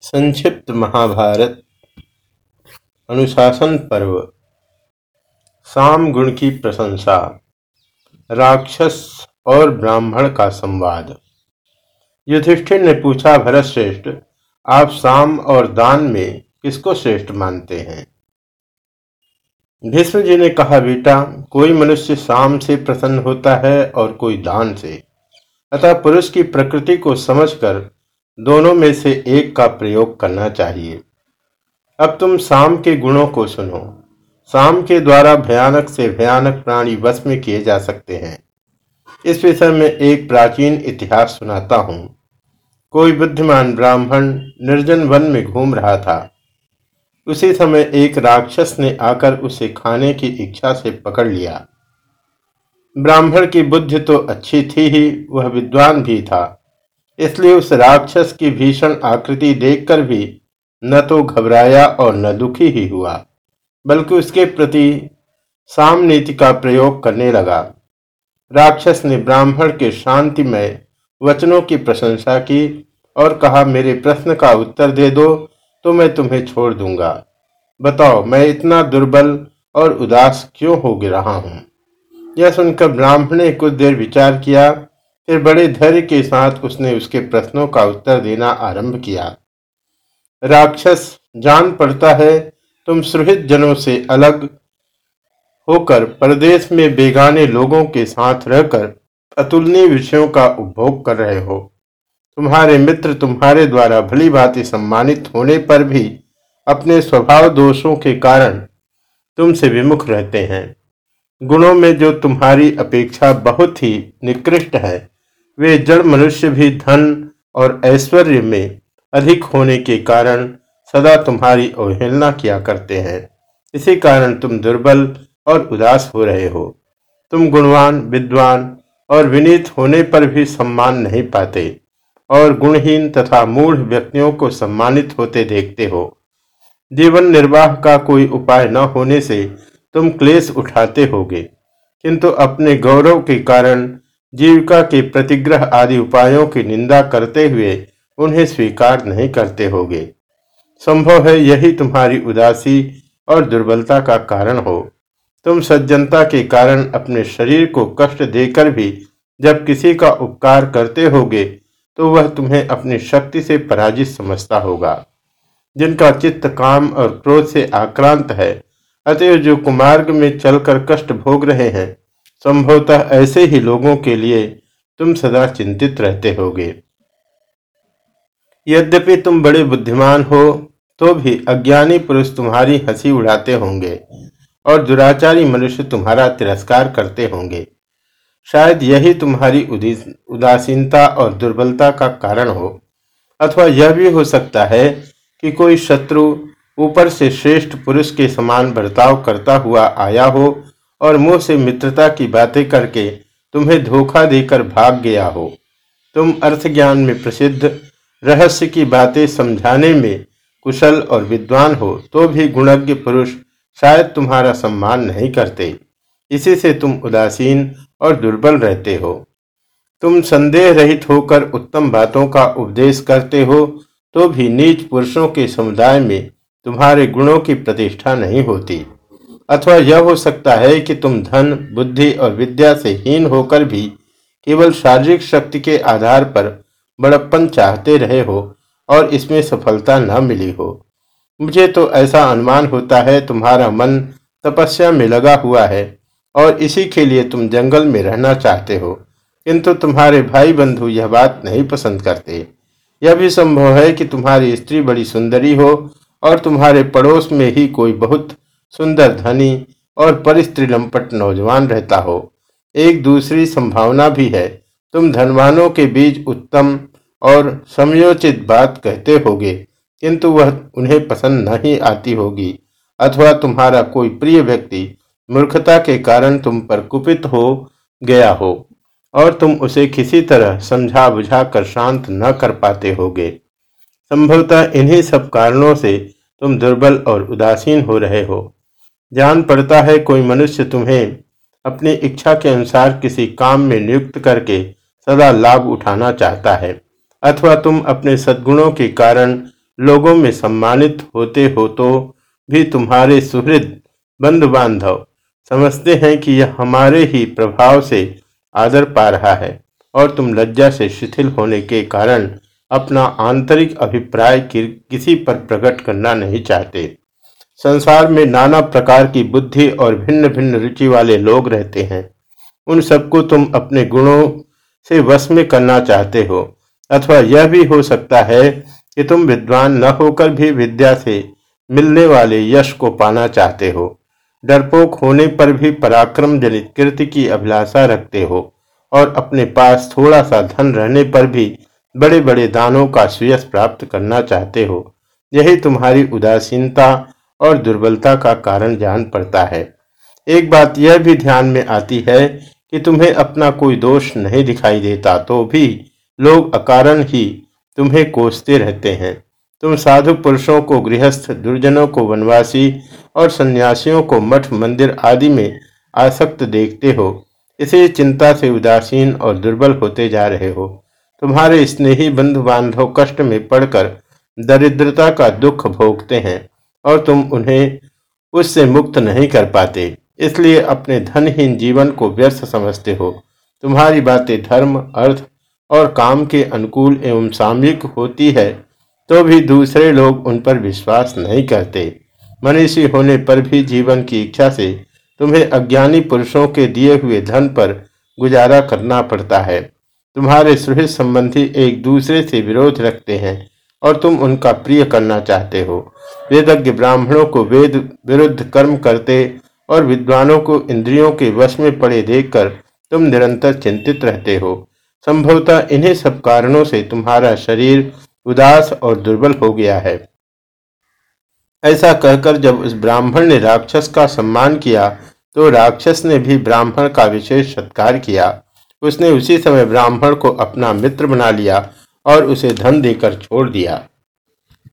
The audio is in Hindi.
संक्षिप्त महाभारत, अनुशासन पर्व। साम गुण की प्रशंसा, राक्षस और ब्राह्मण का संवाद। युधिष्ठिर ने पूछा भरत श्रेष्ठ आप साम और दान में किसको श्रेष्ठ मानते हैं? भीष्म जी ने कहा, बेटा, कोई मनुष्य साम से प्रसन्न होता है और कोई दान से। अतः पुरुष की प्रकृति को समझकर दोनों में से एक का प्रयोग करना चाहिए। अब तुम शाम के गुणों को सुनो। शाम के द्वारा भयानक से भयानक प्राणी वश में किए जा सकते हैं। इस विषय में एक प्राचीन इतिहास सुनाता हूँ। कोई बुद्धिमान ब्राह्मण निर्जन वन में घूम रहा था। उसी समय एक राक्षस ने आकर उसे खाने की इच्छा से पकड़ लिया। ब्राह्मण की बुद्धि तो अच्छी थी ही, वह विद्वान भी था। इसलिए उस राक्षस की भीषण आकृति देखकर भी न तो घबराया और न दुखी ही हुआ, बल्कि उसके प्रति साम नीति का प्रयोग करने लगा। राक्षस ने ब्राह्मण के शांतिमय वचनों की प्रशंसा की और कहा, मेरे प्रश्न का उत्तर दे दो तो मैं तुम्हें छोड़ दूँगा। बताओ, मैं इतना दुर्बल और उदास क्यों हो रहा हूँ? यह सुनकर ब्राह्मण ने कुछ देर विचार किया फिर बड़े धैर्य के साथ उसने उसके प्रश्नों का उत्तर देना आरंभ किया। राक्षस, जान पड़ता है, तुम सुहित जनों से अलग होकर प्रदेश में बेगाने लोगों के साथ रहकर अतुलनीय विषयों का उपभोग कर रहे हो। तुम्हारे मित्र तुम्हारे द्वारा भली भांति सम्मानित होने पर भी अपने स्वभाव दोषों के कारण तुमसे विमुख रहते हैं। गुणों में जो तुम्हारी अपेक्षा बहुत ही निकृष्ट है। वे जड़ मनुष्य भी धन और ऐश्वर्य में अधिक होने के कारण सदा तुम्हारी अवहेलना किया करते हैं। इसी कारण तुम दुर्बल और उदास हो रहे हो। तुम गुणवान, विद्वान और विनीत होने पर भी सम्मान नहीं पाते और गुणहीन तथा मूढ़ व्यक्तियों को सम्मानित होते देखते हो। जीवन निर्वाह का कोई उपाय न होने से तुम क्लेश उठाते होगे। किंतु अपने गौरव के कारण जीविका के प्रतिग्रह आदि उपायों की निंदा करते हुए उन्हें स्वीकार नहीं करते होगे। संभव है यही तुम्हारी उदासी और दुर्बलता का कारण हो। तुम सज्जनता के कारण अपने शरीर को कष्ट देकर भी जब किसी का उपकार करते होगे तो वह तुम्हें अपनी शक्ति से पराजित समझता होगा। जिनका चित्त काम और क्रोध से आक्रांत है, अतएव जो कुमार्ग में चलकर कष्ट भोग रहे हैं संभवतः ऐसे ही लोगों के लिए तुम सदा चिंतित रहते होगे। यद्यपि तुम बड़े बुद्धिमान हो तो भी अज्ञानी पुरुष तुम्हारी हँसी उड़ाते होंगे और दुराचारी मनुष्य तुम्हारा तिरस्कार करते होंगे। शायद यही तुम्हारी उदासीनता और दुर्बलता का कारण हो, अथवा यह भी हो सकता है कि कोई शत्रु ऊपर से श्रेष्ठ पुरुष के समान बर्ताव करता हुआ आया हो और मुँह से मित्रता की बातें करके तुम्हें धोखा देकर भाग गया हो। तुम अर्थ ज्ञान में प्रसिद्ध, रहस्य की बातें समझाने में कुशल और विद्वान हो तो भी गुणज्ञ पुरुष शायद तुम्हारा सम्मान नहीं करते। इसी से तुम उदासीन और दुर्बल रहते हो। तुम संदेह रहित होकर उत्तम बातों का उपदेश करते हो तो भी नीच पुरुषों के समुदाय में तुम्हारे गुणों की प्रतिष्ठा नहीं होती। अथवा यह हो सकता है कि तुम धन, बुद्धि और विद्या से हीन होकर भी केवल शारीरिक शक्ति के आधार पर बड़प्पन चाहते रहे हो और इसमें सफलता न मिली हो। मुझे तो ऐसा अनुमान होता है तुम्हारा मन तपस्या में लगा हुआ है और इसी के लिए तुम जंगल में रहना चाहते हो, किंतु तुम्हारे भाई बंधु यह बात नहीं पसंद करते। यह भी संभव है कि तुम्हारी स्त्री बड़ी सुंदरी हो और तुम्हारे पड़ोस में ही कोई बहुत सुंदर धनी और परिस्त्री लंपट नौजवान रहता हो। एक दूसरी संभावना भी है। तुम धनवानों के बीच उत्तम और समयोचित बात कहते होगे, किंतु वह उन्हें पसंद नहीं आती होगी, अथवा तुम्हारा कोई प्रिय व्यक्ति मूर्खता के कारण तुम पर कुपित हो गया हो, और तुम उसे किसी तरह समझा बुझा कर शांत न कर पाते होगे। संभवतः इन्हीं सब कारणों से तुम दुर्बल और उदासीन हो रहे हो। जान पड़ता है कोई मनुष्य तुम्हें अपनी इच्छा के अनुसार किसी काम में नियुक्त करके सदा लाभ उठाना चाहता है, अथवा तुम अपने सद्गुणों के कारण लोगों में सम्मानित होते हो तो भी तुम्हारे सुहृद बंधु बांधव समझते हैं कि यह हमारे ही प्रभाव से आदर पा रहा है और तुम लज्जा से शिथिल होने के कारण अपना आंतरिक अभिप्राय किसी पर प्रकट करना नहीं चाहते। संसार में नाना प्रकार की बुद्धि और भिन्न भिन्न रुचि वाले लोग रहते हैं। उन सबको तुम अपने गुणों से वश में करना चाहते हो, अथवा यह भी हो सकता है कि तुम विद्वान न होकर भी विद्या से मिलने वाले यश को पाना चाहते हो। डरपोक होने पर भी पराक्रम जनित कृति की अभिलाषा रखते हो, और अपने पास थोड़ा सा धन रहने पर भी बड़े बड़े दानों का सुयस प्राप्त करना चाहते हो। यही तुम्हारी उदासीनता और दुर्बलता का कारण जान पड़ता है। एक बात यह भी ध्यान में आती है कि तुम्हें अपना कोई दोष नहीं दिखाई देता तो भी लोग अकारण ही तुम्हें कोसते रहते हैं। तुम साधु पुरुषों को गृहस्थ, दुर्जनों को वनवासी और सन्यासियों को मठ, मंदिर आदि में आसक्त देखते हो। इसी चिंता से उदासीन और दुर्बल होते जा रहे हो। तुम्हारे स्नेही बंधु बांधव कष्ट में पड़कर दरिद्रता का दुख भोगते हैं। और तुम उन्हें उससे मुक्त नहीं कर पाते। इसलिए अपने धनहीन जीवन को व्यर्थ समझते हो। तुम्हारी बातें धर्म, अर्थ और काम के अनुकूल एवं सामयिक होती है तो भी दूसरे लोग उन पर विश्वास नहीं करते। मनीषी होने पर भी जीवन की इच्छा से तुम्हें अज्ञानी पुरुषों के दिए हुए धन पर गुजारा करना पड़ता है। तुम्हारे सुहृद संबंधी एक दूसरे से विरोध रखते हैं। और तुम उनका प्रिय करना चाहते हो। वेदज्ञ ब्राह्मणों को वेद विरुद्ध कर्म करते और विद्वानों को इंद्रियों के वश में पड़े देखकर तुम निरंतर चिंतित रहते हो। संभवतः इन्हीं सब कारणों से तुम्हारा शरीर उदास और दुर्बल हो गया है। ऐसा कहकर जब उस ब्राह्मण ने राक्षस का सम्मान किया तो राक्षस ने भी ब्राह्मण का विशेष सत्कार किया। उसने उसी समय ब्राह्मण को अपना मित्र बना लिया और उसे धन देकर छोड़ दिया।